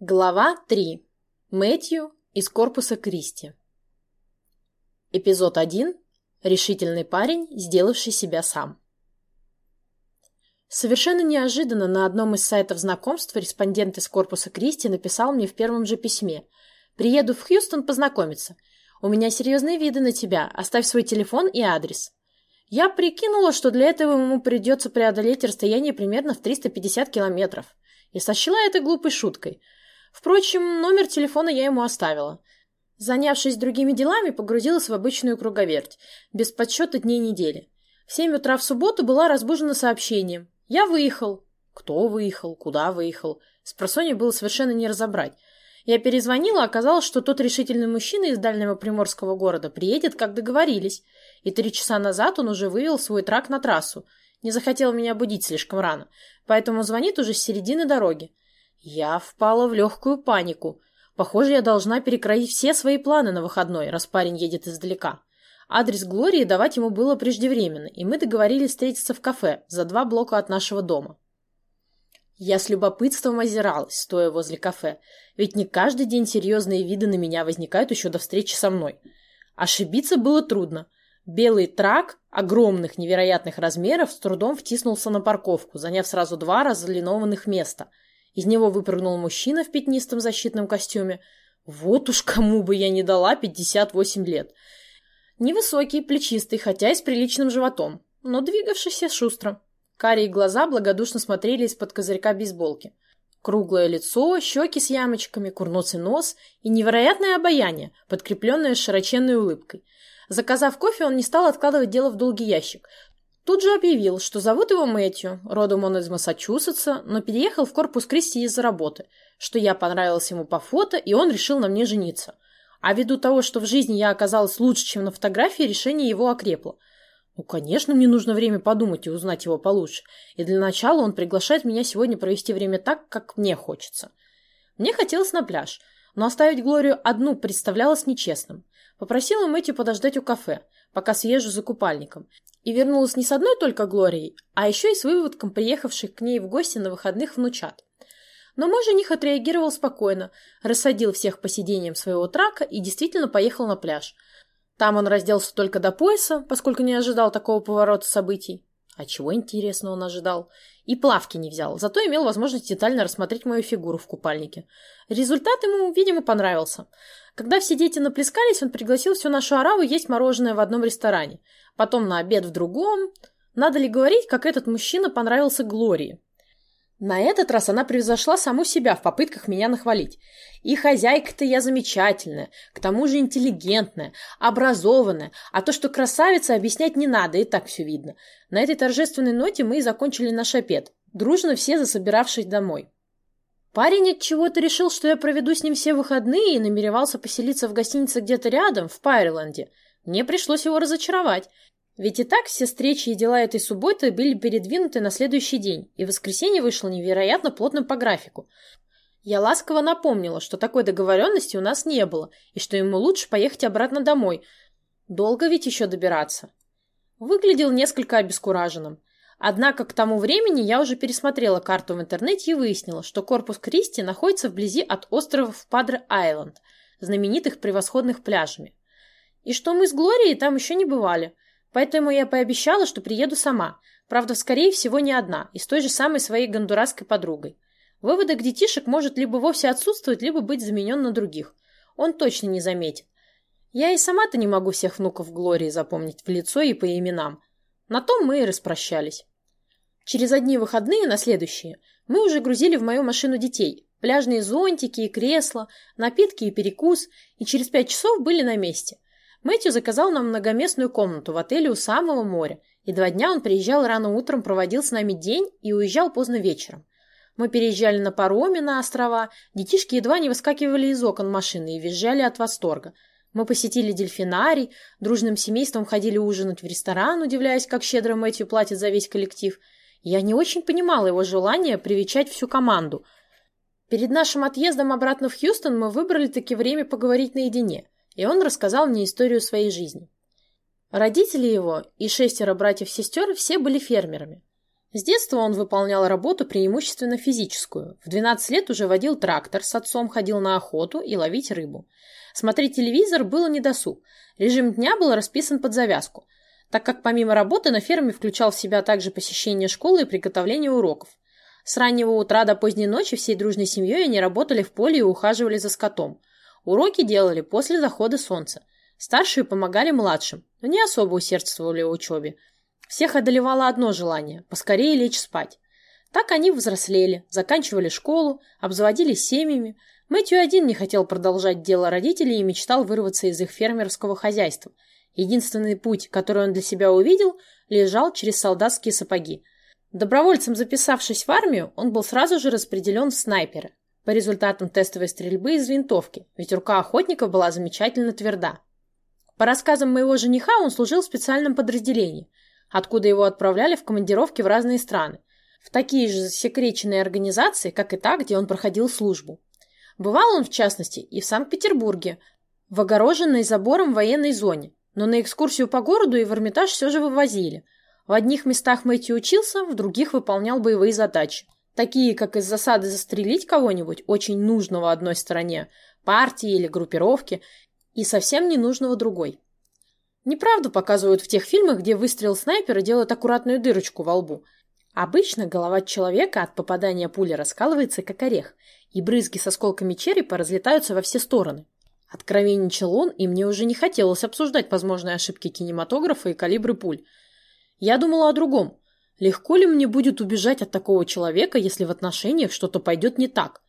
Глава 3. Мэтью из корпуса Кристи. Эпизод 1. Решительный парень, сделавший себя сам. Совершенно неожиданно на одном из сайтов знакомств респондент из корпуса Кристи написал мне в первом же письме. «Приеду в Хьюстон познакомиться. У меня серьезные виды на тебя. Оставь свой телефон и адрес». Я прикинула, что для этого ему придется преодолеть расстояние примерно в 350 километров. И сочла это глупой шуткой – Впрочем, номер телефона я ему оставила. Занявшись другими делами, погрузилась в обычную круговерть, без подсчета дней недели. В семь утра в субботу была разбужена сообщением. «Я выехал». Кто выехал? Куда выехал? С было совершенно не разобрать. Я перезвонила, оказалось, что тот решительный мужчина из дальнего приморского города приедет, как договорились. И три часа назад он уже вывел свой трак на трассу. Не захотел меня будить слишком рано, поэтому звонит уже с середины дороги. Я впала в легкую панику. Похоже, я должна перекроить все свои планы на выходной, раз парень едет издалека. Адрес Глории давать ему было преждевременно, и мы договорились встретиться в кафе за два блока от нашего дома. Я с любопытством озиралась, стоя возле кафе, ведь не каждый день серьезные виды на меня возникают еще до встречи со мной. Ошибиться было трудно. Белый трак огромных невероятных размеров с трудом втиснулся на парковку, заняв сразу два разлинованных места – из него выпрыгнул мужчина в пятнистом защитном костюме. Вот уж кому бы я не дала 58 лет. Невысокий, плечистый, хотя и с приличным животом, но двигавшийся шустро. Карие глаза благодушно смотрели из-под козырька бейсболки. Круглое лицо, щеки с ямочками, курносый нос и невероятное обаяние, подкрепленное широченной улыбкой. Заказав кофе, он не стал откладывать дело в долгий ящик. Тут же объявил, что зовут его Мэтью, родом он из Массачусетса, но переехал в корпус Кристи из-за работы, что я понравилась ему по фото, и он решил на мне жениться. А ввиду того, что в жизни я оказалась лучше, чем на фотографии, решение его окрепло. Ну, конечно, мне нужно время подумать и узнать его получше. И для начала он приглашает меня сегодня провести время так, как мне хочется. Мне хотелось на пляж, но оставить Глорию одну представлялось нечестным. Попросила Мэтью подождать у кафе, пока съезжу за купальником, и вернулась не с одной только Глорией, а еще и с выводком приехавших к ней в гости на выходных внучат. Но мой жених отреагировал спокойно, рассадил всех по сиденьям своего трака и действительно поехал на пляж. Там он разделся только до пояса, поскольку не ожидал такого поворота событий. А чего, интересно, он ожидал? И плавки не взял, зато имел возможность детально рассмотреть мою фигуру в купальнике. Результат ему, видимо, понравился. Когда все дети наплескались, он пригласил всю нашу ораву есть мороженое в одном ресторане, потом на обед в другом. Надо ли говорить, как этот мужчина понравился Глории? На этот раз она превзошла саму себя в попытках меня нахвалить. И хозяйка-то я замечательная, к тому же интеллигентная, образованная, а то, что красавица, объяснять не надо, и так все видно. На этой торжественной ноте мы и закончили наш обед, дружно все засобиравшись домой. Парень от чего-то решил, что я проведу с ним все выходные и намеревался поселиться в гостинице где-то рядом, в Пайрленде. Мне пришлось его разочаровать. Ведь и так все встречи и дела этой субботы были передвинуты на следующий день, и воскресенье вышло невероятно плотным по графику. Я ласково напомнила, что такой договоренности у нас не было, и что ему лучше поехать обратно домой. Долго ведь еще добираться. Выглядел несколько обескураженным. Однако к тому времени я уже пересмотрела карту в интернете и выяснила, что корпус Кристи находится вблизи от островов Падре-Айленд, знаменитых превосходных пляжами. И что мы с Глорией там еще не бывали. Поэтому я пообещала, что приеду сама. Правда, скорее всего, не одна, и с той же самой своей гондурасской подругой. Выводок детишек может либо вовсе отсутствовать, либо быть заменен на других. Он точно не заметит. Я и сама-то не могу всех внуков Глории запомнить в лицо и по именам. На том мы и распрощались. Через одни выходные на следующие мы уже грузили в мою машину детей, пляжные зонтики и кресла, напитки и перекус, и через пять часов были на месте. Мэтью заказал нам многоместную комнату в отеле у самого моря, и два дня он приезжал рано утром, проводил с нами день и уезжал поздно вечером. Мы переезжали на пароме на острова, детишки едва не выскакивали из окон машины и визжали от восторга – мы посетили дельфинарий, дружным семейством ходили ужинать в ресторан, удивляясь, как щедро Мэтью платит за весь коллектив. Я не очень понимала его желание привечать всю команду. Перед нашим отъездом обратно в Хьюстон мы выбрали таки время поговорить наедине, и он рассказал мне историю своей жизни. Родители его и шестеро братьев-сестер все были фермерами. С детства он выполнял работу преимущественно физическую. В 12 лет уже водил трактор, с отцом ходил на охоту и ловить рыбу. Смотреть телевизор было недосуг. Режим дня был расписан под завязку, так как помимо работы на ферме включал в себя также посещение школы и приготовление уроков. С раннего утра до поздней ночи всей дружной семьей они работали в поле и ухаживали за скотом. Уроки делали после захода солнца. Старшие помогали младшим, но не особо усердствовали в учебе. Всех одолевало одно желание – поскорее лечь спать. Так они взрослели, заканчивали школу, обзаводились семьями. Мэтью один не хотел продолжать дело родителей и мечтал вырваться из их фермерского хозяйства. Единственный путь, который он для себя увидел, лежал через солдатские сапоги – Добровольцем записавшись в армию, он был сразу же распределен в снайперы по результатам тестовой стрельбы из винтовки, ведь рука охотника была замечательно тверда. По рассказам моего жениха, он служил в специальном подразделении, откуда его отправляли в командировки в разные страны, в такие же засекреченные организации, как и та, где он проходил службу. Бывал он, в частности, и в Санкт-Петербурге, в огороженной забором военной зоне, но на экскурсию по городу и в Эрмитаж все же вывозили – в одних местах Мэтью учился, в других выполнял боевые задачи, такие как из засады застрелить кого-нибудь, очень нужного одной стороне, партии или группировки, и совсем ненужного другой. Неправду показывают в тех фильмах, где выстрел снайпера делает аккуратную дырочку во лбу. Обычно голова человека от попадания пули раскалывается, как орех, и брызги с осколками черепа разлетаются во все стороны. Откровенничал он, и мне уже не хотелось обсуждать возможные ошибки кинематографа и калибры пуль – я думала о другом. Легко ли мне будет убежать от такого человека, если в отношениях что-то пойдет не так?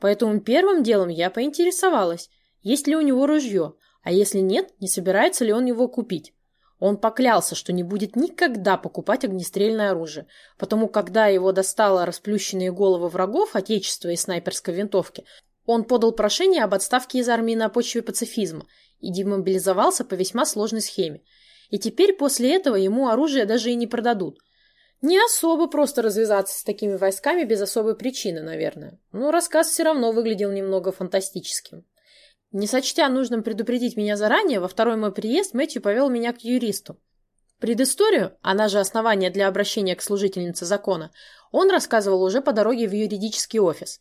Поэтому первым делом я поинтересовалась, есть ли у него ружье, а если нет, не собирается ли он его купить. Он поклялся, что не будет никогда покупать огнестрельное оружие, потому когда его достало расплющенные головы врагов Отечества и снайперской винтовки, он подал прошение об отставке из армии на почве пацифизма и демобилизовался по весьма сложной схеме – и теперь после этого ему оружие даже и не продадут. Не особо просто развязаться с такими войсками без особой причины, наверное. Но рассказ все равно выглядел немного фантастическим. Не сочтя нужным предупредить меня заранее, во второй мой приезд Мэтью повел меня к юристу. Предысторию, она же основание для обращения к служительнице закона, он рассказывал уже по дороге в юридический офис.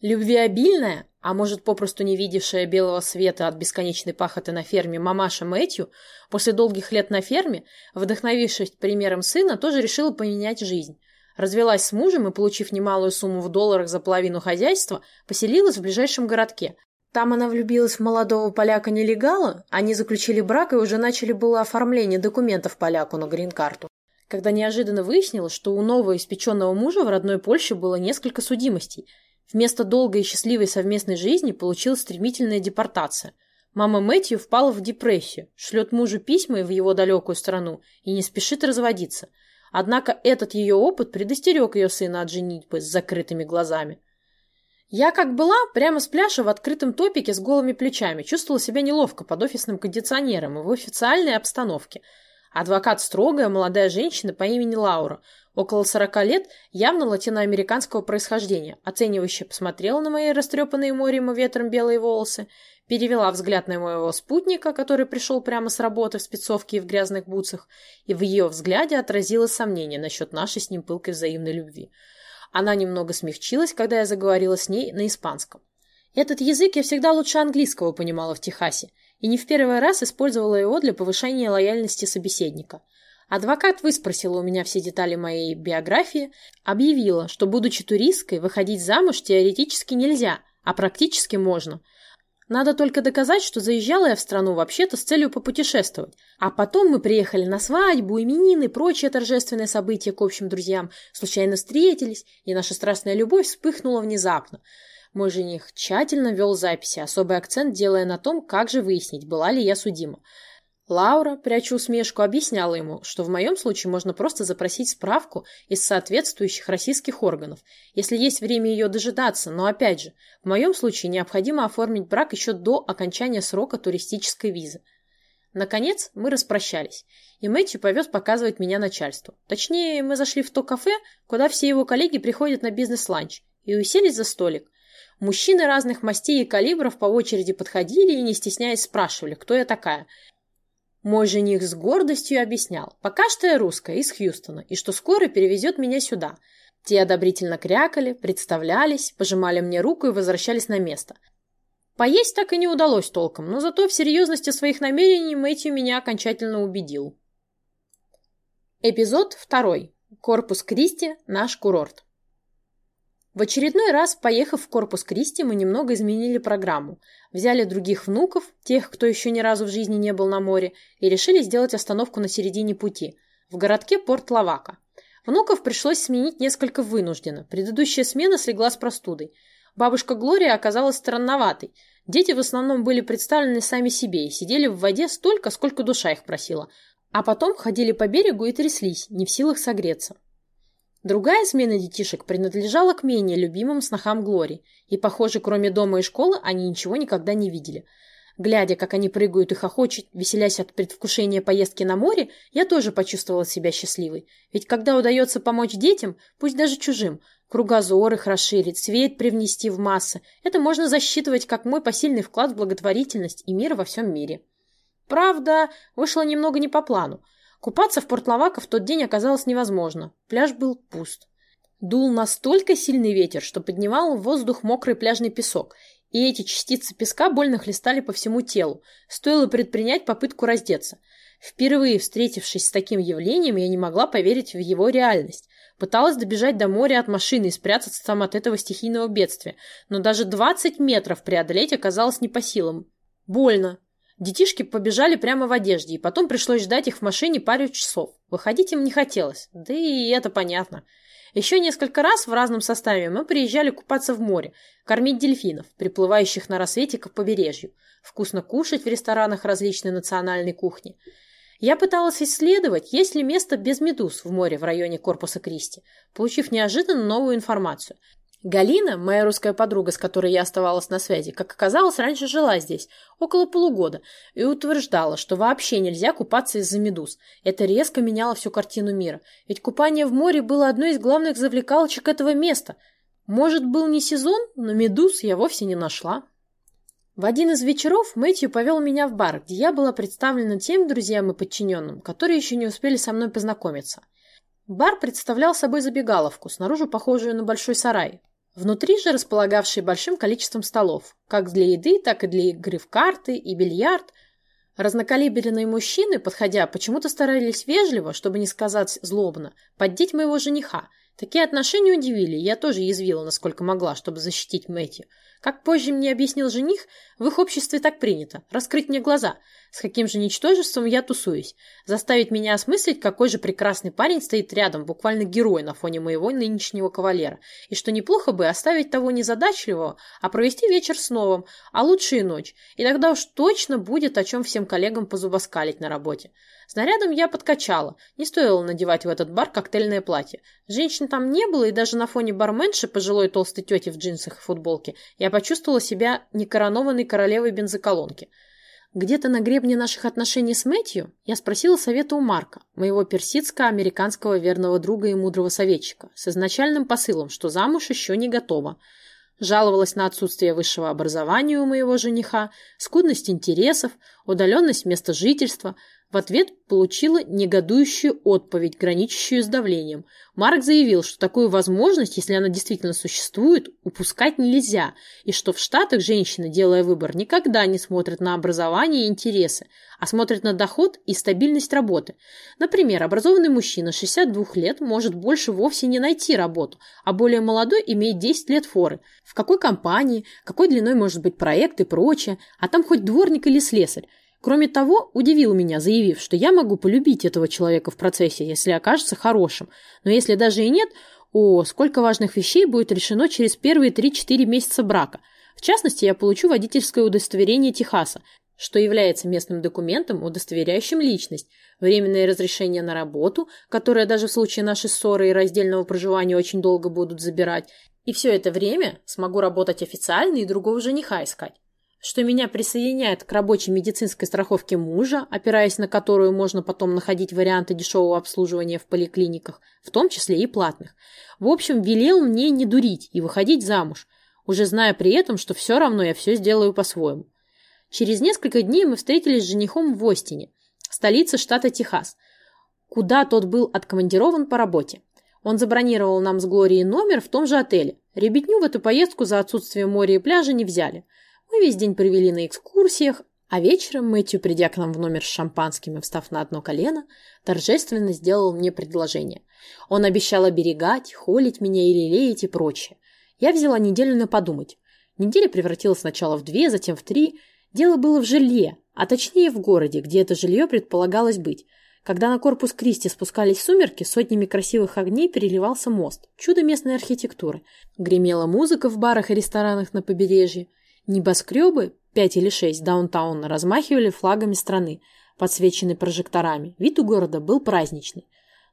Любвеобильная, а может, попросту не видевшая белого света от бесконечной пахоты на ферме мамаша Мэтью, после долгих лет на ферме, вдохновившись примером сына, тоже решила поменять жизнь. Развелась с мужем и, получив немалую сумму в долларах за половину хозяйства, поселилась в ближайшем городке. Там она влюбилась в молодого поляка-нелегала, они заключили брак и уже начали было оформление документов поляку на грин-карту. Когда неожиданно выяснилось, что у нового испеченного мужа в родной Польше было несколько судимостей – Вместо долгой и счастливой совместной жизни получилась стремительная депортация. Мама Мэтью впала в депрессию, шлет мужу письма в его далекую страну и не спешит разводиться. Однако этот ее опыт предостерег ее сына от женитьбы с закрытыми глазами. Я, как была, прямо с пляжа в открытом топике с голыми плечами, чувствовала себя неловко под офисным кондиционером и в официальной обстановке. Адвокат строгая, молодая женщина по имени Лаура – около сорока лет, явно латиноамериканского происхождения, оценивающе посмотрела на мои растрепанные морем и ветром белые волосы, перевела взгляд на моего спутника, который пришел прямо с работы в спецовке и в грязных бутсах, и в ее взгляде отразилось сомнение насчет нашей с ним пылкой взаимной любви. Она немного смягчилась, когда я заговорила с ней на испанском. Этот язык я всегда лучше английского понимала в Техасе, и не в первый раз использовала его для повышения лояльности собеседника – Адвокат выспросила у меня все детали моей биографии, объявила, что, будучи туристкой, выходить замуж теоретически нельзя, а практически можно. Надо только доказать, что заезжала я в страну вообще-то с целью попутешествовать. А потом мы приехали на свадьбу, именины, прочие торжественные события к общим друзьям, случайно встретились, и наша страстная любовь вспыхнула внезапно. Мой жених тщательно вел записи, особый акцент делая на том, как же выяснить, была ли я судима. Лаура, пряча усмешку, объясняла ему, что в моем случае можно просто запросить справку из соответствующих российских органов, если есть время ее дожидаться, но опять же, в моем случае необходимо оформить брак еще до окончания срока туристической визы. Наконец, мы распрощались, и Мэтью повез показывать меня начальству. Точнее, мы зашли в то кафе, куда все его коллеги приходят на бизнес-ланч, и уселись за столик. Мужчины разных мастей и калибров по очереди подходили и, не стесняясь, спрашивали, кто я такая – Мой жених с гордостью объяснял, пока что я русская, из Хьюстона, и что скоро перевезет меня сюда. Те одобрительно крякали, представлялись, пожимали мне руку и возвращались на место. Поесть так и не удалось толком, но зато в серьезности своих намерений Мэтью меня окончательно убедил. Эпизод второй. Корпус Кристи. Наш курорт. В очередной раз, поехав в Корпус Кристи, мы немного изменили программу. Взяли других внуков, тех, кто еще ни разу в жизни не был на море, и решили сделать остановку на середине пути, в городке Порт-Лавака. Внуков пришлось сменить несколько вынужденно. Предыдущая смена слегла с простудой. Бабушка Глория оказалась странноватой. Дети в основном были представлены сами себе и сидели в воде столько, сколько душа их просила. А потом ходили по берегу и тряслись, не в силах согреться. Другая смена детишек принадлежала к менее любимым снохам Глори, и, похоже, кроме дома и школы, они ничего никогда не видели. Глядя, как они прыгают и хохочут, веселясь от предвкушения поездки на море, я тоже почувствовала себя счастливой. Ведь когда удается помочь детям, пусть даже чужим, кругозор их расширить, свет привнести в массы, это можно засчитывать как мой посильный вклад в благотворительность и мир во всем мире. Правда, вышло немного не по плану. Купаться в Порт-Лавако в тот день оказалось невозможно. Пляж был пуст. Дул настолько сильный ветер, что поднимал в воздух мокрый пляжный песок, и эти частицы песка больно хлестали по всему телу. Стоило предпринять попытку раздеться. Впервые встретившись с таким явлением, я не могла поверить в его реальность. Пыталась добежать до моря от машины и спрятаться там от этого стихийного бедствия, но даже 20 метров преодолеть оказалось не по силам. Больно, Детишки побежали прямо в одежде, и потом пришлось ждать их в машине пару часов. Выходить им не хотелось, да и это понятно. Еще несколько раз в разном составе мы приезжали купаться в море, кормить дельфинов, приплывающих на рассвете к побережью, вкусно кушать в ресторанах различной национальной кухни. Я пыталась исследовать, есть ли место без медуз в море в районе корпуса Кристи, получив неожиданно новую информацию – Галина, моя русская подруга, с которой я оставалась на связи, как оказалось, раньше жила здесь, около полугода, и утверждала, что вообще нельзя купаться из-за медуз. Это резко меняло всю картину мира. Ведь купание в море было одной из главных завлекалочек этого места. Может, был не сезон, но медуз я вовсе не нашла. В один из вечеров Мэтью повел меня в бар, где я была представлена тем друзьям и подчиненным, которые еще не успели со мной познакомиться. Бар представлял собой забегаловку, снаружи похожую на большой сарай, Внутри же располагавший большим количеством столов, как для еды, так и для игры в карты и бильярд. Разнокалиберные мужчины, подходя, почему-то старались вежливо, чтобы не сказать злобно, поддеть моего жениха. Такие отношения удивили, я тоже язвила, насколько могла, чтобы защитить Мэтью. Как позже мне объяснил жених, в их обществе так принято – раскрыть мне глаза, с каким же ничтожеством я тусуюсь, заставить меня осмыслить, какой же прекрасный парень стоит рядом, буквально герой на фоне моего нынешнего кавалера, и что неплохо бы оставить того незадачливого, а провести вечер с новым, а лучше и ночь, и тогда уж точно будет о чем всем коллегам позубоскалить на работе. Снарядом я подкачала. Не стоило надевать в этот бар коктейльное платье. Женщин там не было, и даже на фоне барменши, пожилой толстой тети в джинсах и футболке, я почувствовала себя некоронованной королевой бензоколонки. Где-то на гребне наших отношений с Мэтью я спросила совета у Марка, моего персидско-американского верного друга и мудрого советчика, с изначальным посылом, что замуж еще не готова. Жаловалась на отсутствие высшего образования у моего жениха, скудность интересов, удаленность места жительства – в ответ получила негодующую отповедь, граничащую с давлением. Марк заявил, что такую возможность, если она действительно существует, упускать нельзя, и что в Штатах женщины, делая выбор, никогда не смотрят на образование и интересы, а смотрят на доход и стабильность работы. Например, образованный мужчина 62 лет может больше вовсе не найти работу, а более молодой имеет 10 лет форы. В какой компании, какой длиной может быть проект и прочее, а там хоть дворник или слесарь. Кроме того, удивил меня, заявив, что я могу полюбить этого человека в процессе, если окажется хорошим. Но если даже и нет, о, сколько важных вещей будет решено через первые 3-4 месяца брака. В частности, я получу водительское удостоверение Техаса, что является местным документом, удостоверяющим личность, временное разрешение на работу, которое даже в случае нашей ссоры и раздельного проживания очень долго будут забирать, и все это время смогу работать официально и другого жениха искать что меня присоединяет к рабочей медицинской страховке мужа, опираясь на которую можно потом находить варианты дешевого обслуживания в поликлиниках, в том числе и платных. В общем, велел мне не дурить и выходить замуж, уже зная при этом, что все равно я все сделаю по-своему. Через несколько дней мы встретились с женихом в Остине. столице штата Техас, куда тот был откомандирован по работе. Он забронировал нам с Глорией номер в том же отеле. Ребятню в эту поездку за отсутствие моря и пляжа не взяли. Мы весь день провели на экскурсиях, а вечером Мэтью, придя к нам в номер с шампанским и встав на одно колено, торжественно сделал мне предложение. Он обещал оберегать, холить меня и лелеять и прочее. Я взяла неделю на подумать. Неделя превратилась сначала в две, затем в три. Дело было в жилье, а точнее в городе, где это жилье предполагалось быть. Когда на корпус Кристи спускались сумерки, сотнями красивых огней переливался мост. Чудо местной архитектуры. Гремела музыка в барах и ресторанах на побережье. Небоскребы, пять или шесть даунтауна, размахивали флагами страны, подсвеченные прожекторами. Вид у города был праздничный.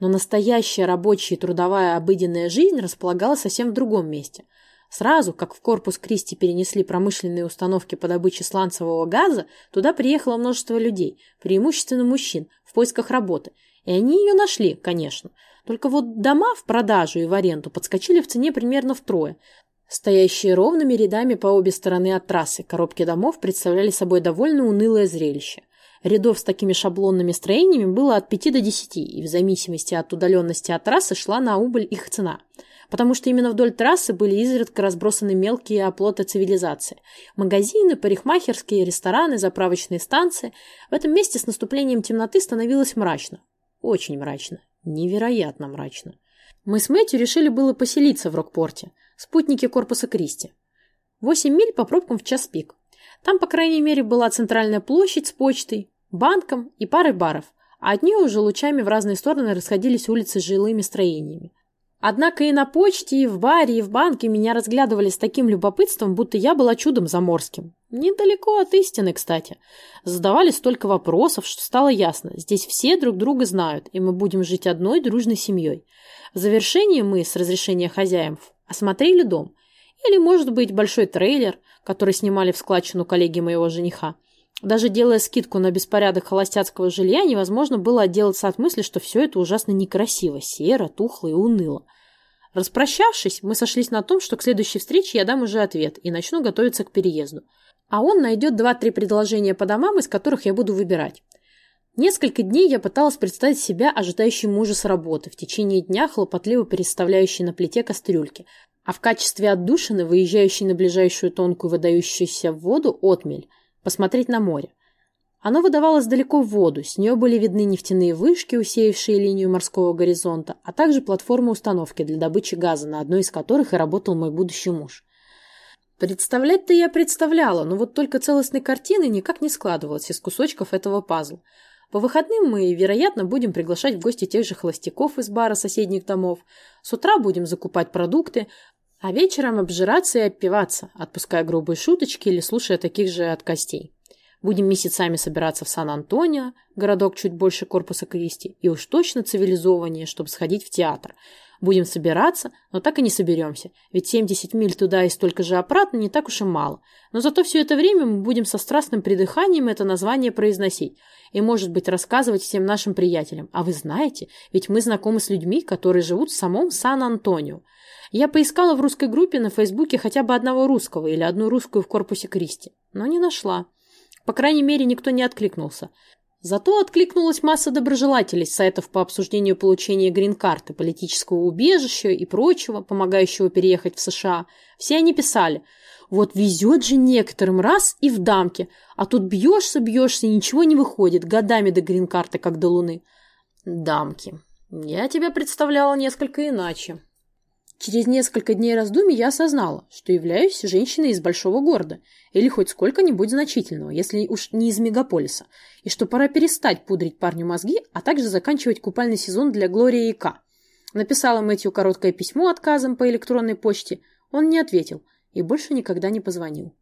Но настоящая рабочая и трудовая обыденная жизнь располагалась совсем в другом месте – Сразу, как в корпус Кристи перенесли промышленные установки по добыче сланцевого газа, туда приехало множество людей, преимущественно мужчин, в поисках работы. И они ее нашли, конечно. Только вот дома в продажу и в аренду подскочили в цене примерно втрое. Стоящие ровными рядами по обе стороны от трассы, коробки домов представляли собой довольно унылое зрелище. Рядов с такими шаблонными строениями было от 5 до 10, и в зависимости от удаленности от трассы шла на убыль их цена – потому что именно вдоль трассы были изредка разбросаны мелкие оплоты цивилизации. Магазины, парикмахерские, рестораны, заправочные станции. В этом месте с наступлением темноты становилось мрачно. Очень мрачно. Невероятно мрачно. Мы с Мэтью решили было поселиться в Рокпорте, спутники корпуса Кристи. Восемь миль по пробкам в час пик. Там, по крайней мере, была центральная площадь с почтой, банком и парой баров, а от нее уже лучами в разные стороны расходились улицы с жилыми строениями. Однако и на почте, и в баре, и в банке меня разглядывали с таким любопытством, будто я была чудом заморским. Недалеко от истины, кстати. Задавали столько вопросов, что стало ясно. Здесь все друг друга знают, и мы будем жить одной дружной семьей. В завершении мы, с разрешения хозяев, осмотрели дом. Или, может быть, большой трейлер, который снимали в складчину коллеги моего жениха. Даже делая скидку на беспорядок холостяцкого жилья, невозможно было отделаться от мысли, что все это ужасно некрасиво, серо, тухло и уныло. Распрощавшись, мы сошлись на том, что к следующей встрече я дам уже ответ и начну готовиться к переезду. А он найдет два-три предложения по домам, из которых я буду выбирать. Несколько дней я пыталась представить себя ожидающей мужа с работы, в течение дня хлопотливо переставляющей на плите кастрюльки, а в качестве отдушины выезжающей на ближайшую тонкую выдающуюся в воду отмель – посмотреть на море. Оно выдавалось далеко в воду, с нее были видны нефтяные вышки, усеявшие линию морского горизонта, а также платформа установки для добычи газа, на одной из которых и работал мой будущий муж. Представлять-то я представляла, но вот только целостной картины никак не складывалась из кусочков этого пазла. По выходным мы, вероятно, будем приглашать в гости тех же холостяков из бара соседних домов. С утра будем закупать продукты, а вечером обжираться и отпиваться, отпуская грубые шуточки или слушая таких же от костей. Будем месяцами собираться в Сан-Антонио, городок чуть больше корпуса Кристи, и уж точно цивилизованнее, чтобы сходить в театр. Будем собираться, но так и не соберемся, ведь 70 миль туда и столько же обратно не так уж и мало. Но зато все это время мы будем со страстным придыханием это название произносить и, может быть, рассказывать всем нашим приятелям. А вы знаете, ведь мы знакомы с людьми, которые живут в самом Сан-Антонио. Я поискала в русской группе на Фейсбуке хотя бы одного русского или одну русскую в корпусе Кристи, но не нашла. По крайней мере, никто не откликнулся. Зато откликнулась масса доброжелателей с сайтов по обсуждению получения грин-карты, политического убежища и прочего, помогающего переехать в США. Все они писали «Вот везет же некоторым раз и в дамке, а тут бьешься, бьешься, и ничего не выходит, годами до грин-карты, как до луны». Дамки. Я тебя представляла несколько иначе. Через несколько дней раздумий я осознала, что являюсь женщиной из большого города, или хоть сколько-нибудь значительного, если уж не из мегаполиса, и что пора перестать пудрить парню мозги, а также заканчивать купальный сезон для Глории и К. Написала Мэтью короткое письмо отказом по электронной почте, он не ответил и больше никогда не позвонил.